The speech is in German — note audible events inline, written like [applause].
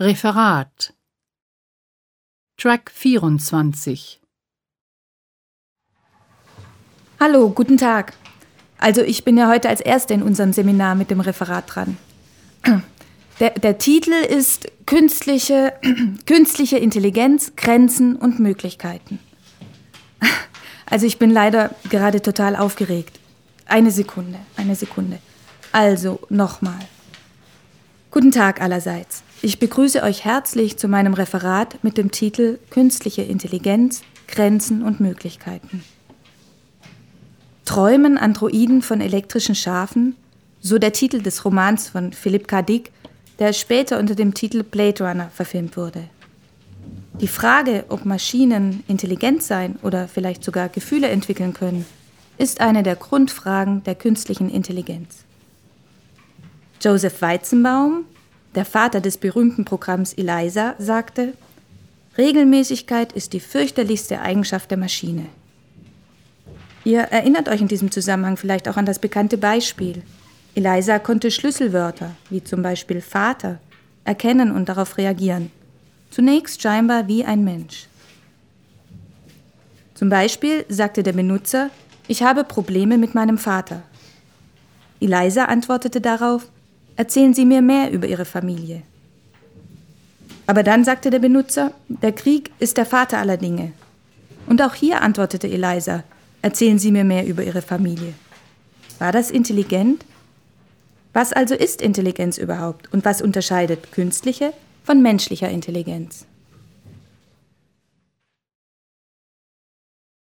Referat Track 24 Hallo, guten Tag. Also ich bin ja heute als Erste in unserem Seminar mit dem Referat dran. [clears throat] Der, der Titel ist Künstliche, [clears throat] Künstliche Intelligenz, Grenzen und Möglichkeiten. [laughs] Also ich bin leider gerade total aufgeregt. Eine Sekunde, eine Sekunde. Also nochmal. Guten Tag allerseits. Ich begrüße euch herzlich zu meinem Referat mit dem Titel Künstliche Intelligenz, Grenzen und Möglichkeiten. Träumen Androiden von elektrischen Schafen? So der Titel des Romans von Philipp K. Dick, der später unter dem Titel Blade Runner verfilmt wurde. Die Frage, ob Maschinen intelligent sein oder vielleicht sogar Gefühle entwickeln können, ist eine der Grundfragen der künstlichen Intelligenz. Joseph Weizenbaum, der Vater des berühmten Programms ELISA, sagte, Regelmäßigkeit ist die fürchterlichste Eigenschaft der Maschine. Ihr erinnert euch in diesem Zusammenhang vielleicht auch an das bekannte Beispiel. Eliza konnte Schlüsselwörter, wie zum Beispiel Vater, erkennen und darauf reagieren. Zunächst scheinbar wie ein Mensch. Zum Beispiel sagte der Benutzer, ich habe Probleme mit meinem Vater. Eliza antwortete darauf, Erzählen Sie mir mehr über Ihre Familie. Aber dann sagte der Benutzer, der Krieg ist der Vater aller Dinge. Und auch hier antwortete Eliza, erzählen Sie mir mehr über Ihre Familie. War das intelligent? Was also ist Intelligenz überhaupt und was unterscheidet künstliche von menschlicher Intelligenz?